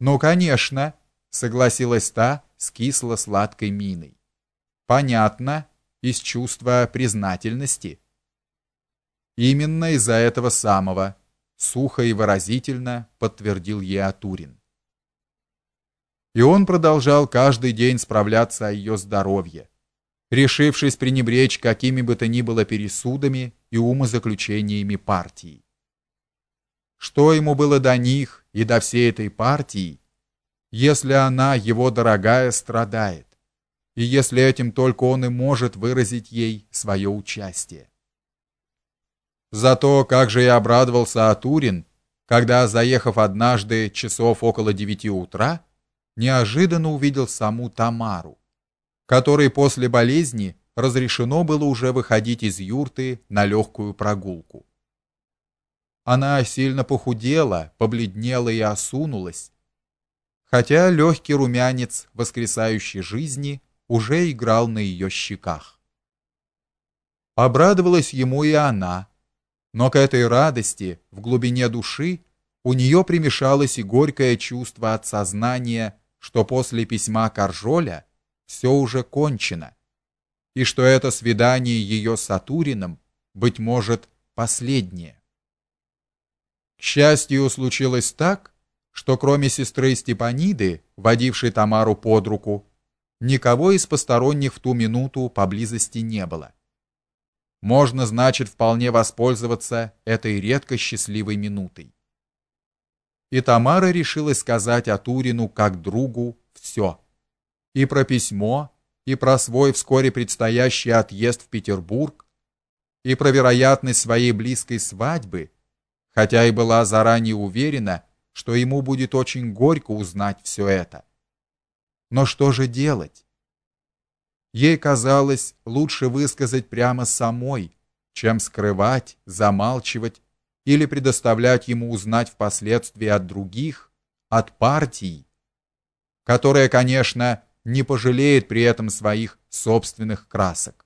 Ну, конечно, согласилась та с кисло-сладкой миной. Понятно, из чувства признательности. Именно из-за этого самого, сухо и выразительно подтвердил ей Атурин. И он продолжал каждый день справляться о ее здоровье, решившись пренебречь какими бы то ни было пересудами и умозаключениями партии. Что ему было до них и до всей этой партии, если она, его дорогая, страдает, и если этим только он и может выразить ей свое участие. Зато как же я обрадовался Атурин, когда, заехав однажды часов около девяти утра, неожиданно увидел саму Тамару, которой после болезни разрешено было уже выходить из юрты на легкую прогулку. Она сильно похудела, побледнела и осунулась, хотя легкий румянец воскресающей жизни уже играл на ее щеках. Обрадовалась ему и она, но к этой радости в глубине души у нее примешалось и горькое чувство от сознания, что после письма Каржоля все уже кончено, и что это свидание ее с Сатуриным быть может последнее. К счастью, случилось так, что кроме сестры Степаниды, водившей Тамару под руку, никого из посторонних в ту минуту поблизости не было. Можно, значит, вполне воспользоваться этой редко счастливой минутой. И Тамара решила сказать Атурину как другу все. И про письмо, и про свой вскоре предстоящий отъезд в Петербург, и про вероятность своей близкой свадьбы хотя и была заранее уверена, что ему будет очень горько узнать все это. Но что же делать? Ей казалось, лучше высказать прямо самой, чем скрывать, замалчивать или предоставлять ему узнать впоследствии от других, от партий, которая, конечно, не пожалеет при этом своих собственных красок.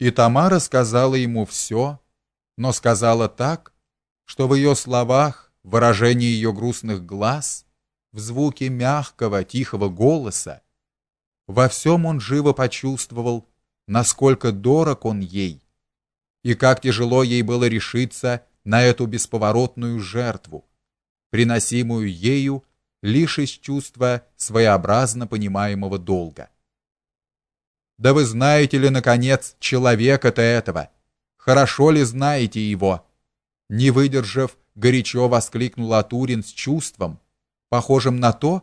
И Тамара сказала ему все, но сказала так, что в ее словах, выражении ее грустных глаз, в звуке мягкого, тихого голоса, во всем он живо почувствовал, насколько дорог он ей, и как тяжело ей было решиться на эту бесповоротную жертву, приносимую ею лишь из чувства своеобразно понимаемого долга. Да вы знаете ли наконец человека-то этого? Хорошо ли знаете его? Не выдержав, горячо воскликнул Атурин с чувством, похожим на то,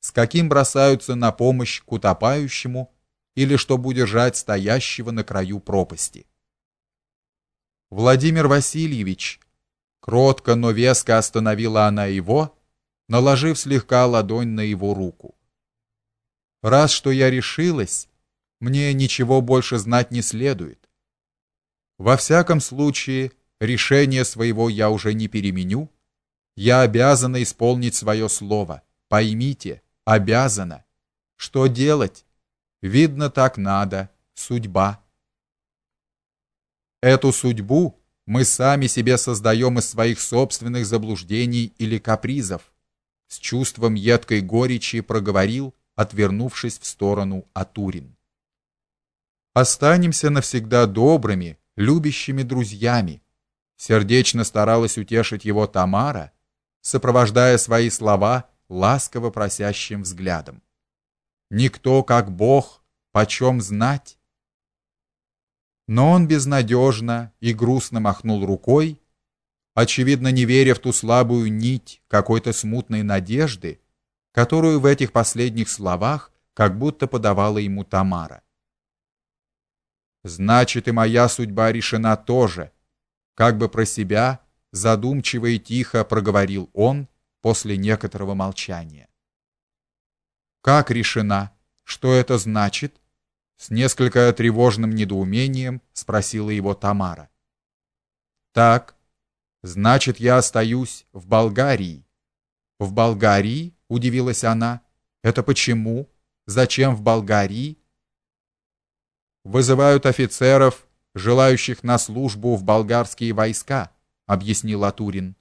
с каким бросаются на помощь к утопающему или чтобы удержать стоящего на краю пропасти. Владимир Васильевич кротко, но веско остановила она его, наложив слегка ладонь на его руку. Раз что я решилась, мне ничего больше знать не следует. Во всяком случае, решение своего я уже не переменю. Я обязана исполнить свое слово. Поймите, обязана. Что делать? Видно, так надо. Судьба. Эту судьбу мы сами себе создаем из своих собственных заблуждений или капризов. С чувством едкой горечи проговорил, отвернувшись в сторону Атурин. Останемся навсегда добрыми, любящими друзьями. Сердечно старалась утешить его Тамара, сопровождая свои слова ласково просящим взглядом. Никто, как Бог, почем знать? Но он безнадежно и грустно махнул рукой, очевидно не веря в ту слабую нить какой-то смутной надежды, которую в этих последних словах как будто подавала ему Тамара. Значит, и моя судьба решена тоже. Как бы про себя, задумчиво и тихо проговорил он после некоторого молчания. Как решена? Что это значит? С несколько тревожным недоумением спросила его Тамара. Так, значит, я остаюсь в Болгарии. В Болгарии? удивилась она. Это почему? Зачем в Болгарии? Вызывают офицеров, желающих на службу в болгарские войска, объяснил Атурин.